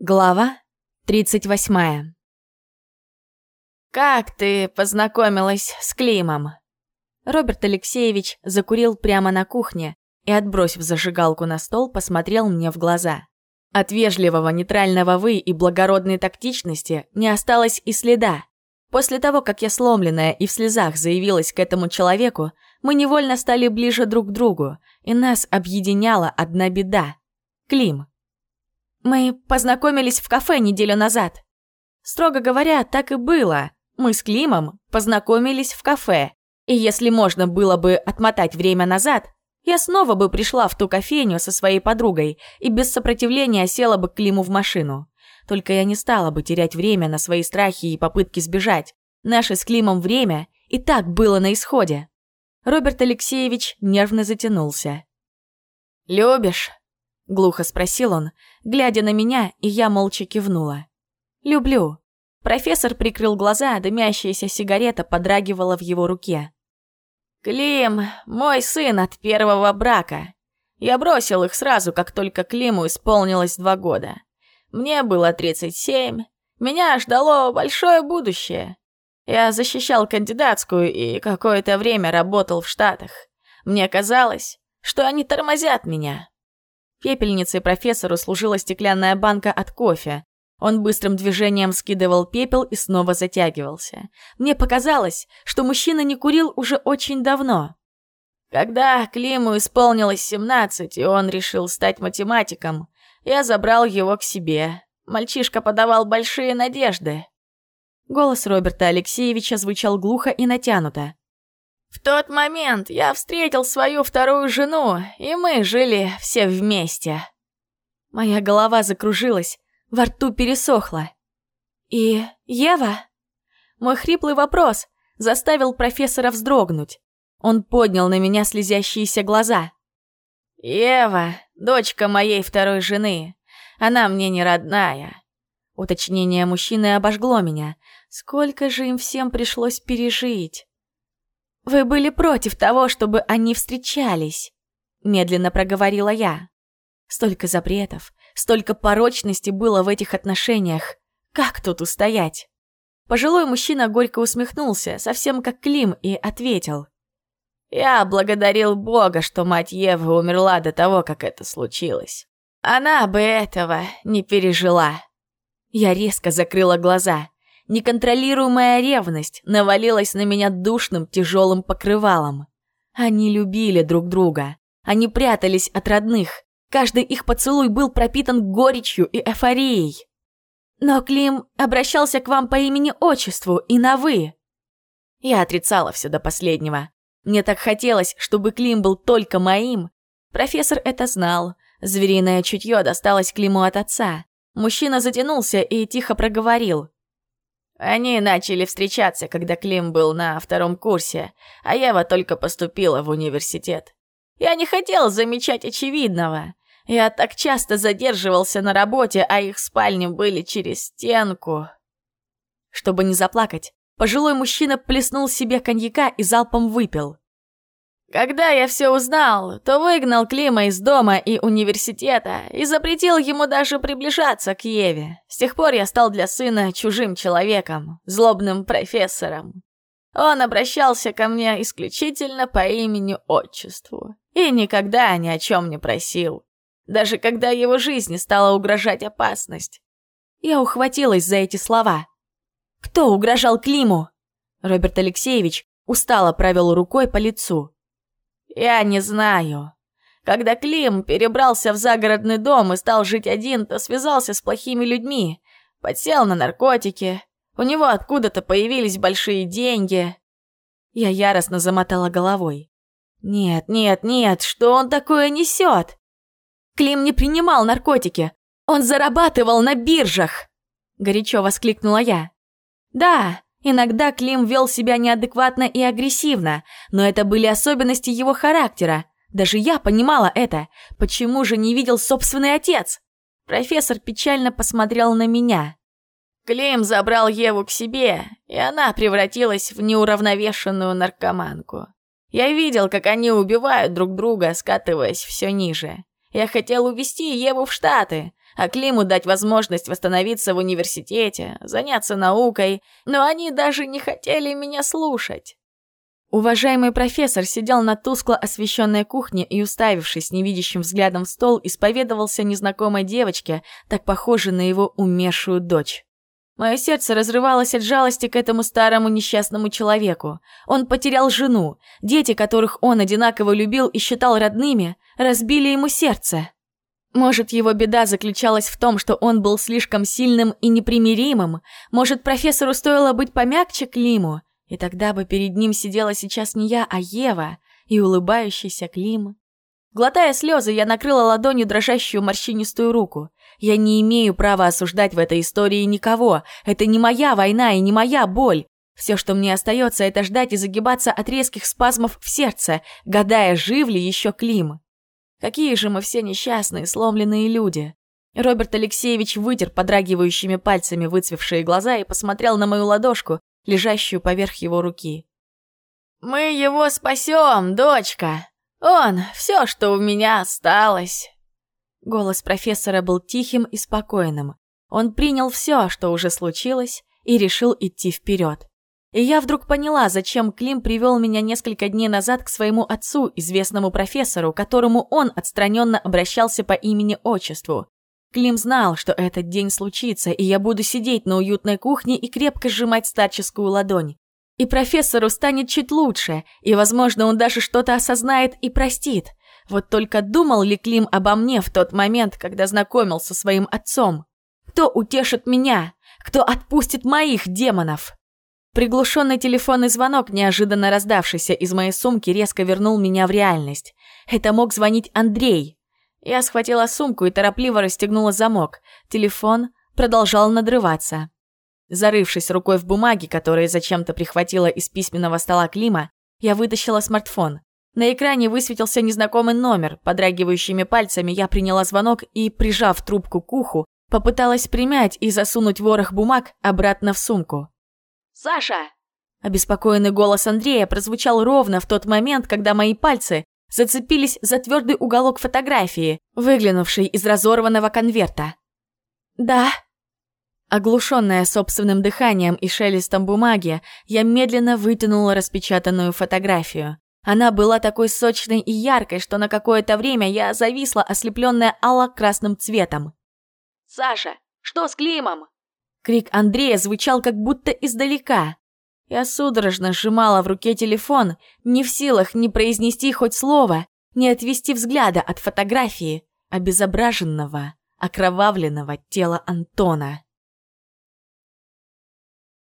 Глава 38 «Как ты познакомилась с Климом?» Роберт Алексеевич закурил прямо на кухне и, отбросив зажигалку на стол, посмотрел мне в глаза. От вежливого нейтрального «вы» и благородной тактичности не осталось и следа. После того, как я сломленная и в слезах заявилась к этому человеку, мы невольно стали ближе друг к другу, и нас объединяла одна беда – Клим. Мы познакомились в кафе неделю назад. Строго говоря, так и было. Мы с Климом познакомились в кафе. И если можно было бы отмотать время назад, я снова бы пришла в ту кофейню со своей подругой и без сопротивления села бы к Климу в машину. Только я не стала бы терять время на свои страхи и попытки сбежать. Наше с Климом время и так было на исходе. Роберт Алексеевич нервно затянулся. «Любишь?» Глухо спросил он, глядя на меня, и я молча кивнула. «Люблю». Профессор прикрыл глаза, а дымящаяся сигарета подрагивала в его руке. «Клим, мой сын от первого брака. Я бросил их сразу, как только Климу исполнилось два года. Мне было 37, меня ждало большое будущее. Я защищал кандидатскую и какое-то время работал в Штатах. Мне казалось, что они тормозят меня, Пепельницей профессору служила стеклянная банка от кофе. Он быстрым движением скидывал пепел и снова затягивался. Мне показалось, что мужчина не курил уже очень давно. Когда Климу исполнилось 17, и он решил стать математиком, я забрал его к себе. Мальчишка подавал большие надежды. Голос Роберта Алексеевича звучал глухо и натянуто. В тот момент я встретил свою вторую жену, и мы жили все вместе. Моя голова закружилась, во рту пересохло. «И Ева?» Мой хриплый вопрос заставил профессора вздрогнуть. Он поднял на меня слезящиеся глаза. «Ева, дочка моей второй жены. Она мне не родная». Уточнение мужчины обожгло меня. Сколько же им всем пришлось пережить. «Вы были против того, чтобы они встречались», — медленно проговорила я. Столько запретов, столько порочности было в этих отношениях. Как тут устоять? Пожилой мужчина горько усмехнулся, совсем как Клим, и ответил. «Я благодарил Бога, что мать Евы умерла до того, как это случилось. Она бы этого не пережила». Я резко закрыла глаза. Неконтролируемая ревность навалилась на меня душным тяжелым покрывалом. Они любили друг друга. Они прятались от родных. Каждый их поцелуй был пропитан горечью и эйфорией. Но Клим обращался к вам по имени-отчеству и на «вы». Я отрицала все до последнего. Мне так хотелось, чтобы Клим был только моим. Профессор это знал. Звериное чутье досталось Климу от отца. Мужчина затянулся и тихо проговорил. Они начали встречаться, когда Клим был на втором курсе, а Ева только поступила в университет. Я не хотел замечать очевидного. Я так часто задерживался на работе, а их спальни были через стенку. Чтобы не заплакать, пожилой мужчина плеснул себе коньяка и залпом выпил. Когда я все узнал, то выгнал Клима из дома и университета и запретил ему даже приближаться к Еве. С тех пор я стал для сына чужим человеком, злобным профессором. Он обращался ко мне исключительно по имени-отчеству и никогда ни о чем не просил, даже когда его жизни стала угрожать опасность. Я ухватилась за эти слова. «Кто угрожал Климу?» Роберт Алексеевич устало провел рукой по лицу. Я не знаю. Когда Клим перебрался в загородный дом и стал жить один, то связался с плохими людьми, подсел на наркотики. У него откуда-то появились большие деньги. Я яростно замотала головой. Нет, нет, нет, что он такое несет? Клим не принимал наркотики. Он зарабатывал на биржах. Горячо воскликнула я. Да, Иногда Клим вел себя неадекватно и агрессивно, но это были особенности его характера. Даже я понимала это. Почему же не видел собственный отец? Профессор печально посмотрел на меня. Клим забрал Еву к себе, и она превратилась в неуравновешенную наркоманку. Я видел, как они убивают друг друга, скатываясь все ниже. Я хотел увезти Еву в Штаты, а Климу дать возможность восстановиться в университете, заняться наукой, но они даже не хотели меня слушать. Уважаемый профессор сидел на тускло освещенной кухне и, уставившись невидящим взглядом в стол, исповедовался незнакомой девочке, так похожей на его умершую дочь. Мое сердце разрывалось от жалости к этому старому несчастному человеку. Он потерял жену, дети, которых он одинаково любил и считал родными, разбили ему сердце. Может, его беда заключалась в том, что он был слишком сильным и непримиримым? Может, профессору стоило быть помягче к Лиму? И тогда бы перед ним сидела сейчас не я, а Ева и улыбающийся Клим. Глотая слезы, я накрыла ладонью дрожащую морщинистую руку. Я не имею права осуждать в этой истории никого. Это не моя война и не моя боль. Все, что мне остается, это ждать и загибаться от резких спазмов в сердце, гадая, жив ли еще Клим. Какие же мы все несчастные, сломленные люди. Роберт Алексеевич вытер подрагивающими пальцами выцвевшие глаза и посмотрел на мою ладошку, лежащую поверх его руки. «Мы его спасем, дочка! Он — все, что у меня осталось!» Голос профессора был тихим и спокойным. Он принял все, что уже случилось, и решил идти вперед. И я вдруг поняла, зачем Клим привел меня несколько дней назад к своему отцу, известному профессору, которому он отстраненно обращался по имени-отчеству. Клим знал, что этот день случится, и я буду сидеть на уютной кухне и крепко сжимать старческую ладонь. И профессору станет чуть лучше, и, возможно, он даже что-то осознает и простит. Вот только думал ли Клим обо мне в тот момент, когда знакомился со своим отцом? Кто утешит меня? Кто отпустит моих демонов? Приглушенный телефонный звонок, неожиданно раздавшийся из моей сумки, резко вернул меня в реальность. Это мог звонить Андрей. Я схватила сумку и торопливо расстегнула замок. Телефон продолжал надрываться. Зарывшись рукой в бумаги, которые зачем-то прихватила из письменного стола Клима, я вытащила смартфон. На экране высветился незнакомый номер. Подрагивающими пальцами я приняла звонок и, прижав трубку к уху, попыталась примять и засунуть ворох бумаг обратно в сумку. «Саша!» Обеспокоенный голос Андрея прозвучал ровно в тот момент, когда мои пальцы зацепились за твердый уголок фотографии, выглянувшей из разорванного конверта. «Да». Оглушенная собственным дыханием и шелестом бумаги, я медленно вытянула распечатанную фотографию. Она была такой сочной и яркой, что на какое-то время я зависла, ослепленная алло-красным цветом. «Саша, что с Климом?» Крик Андрея звучал как будто издалека. Я судорожно сжимала в руке телефон, не в силах ни произнести хоть слово, ни отвести взгляда от фотографии обезображенного, окровавленного тела Антона.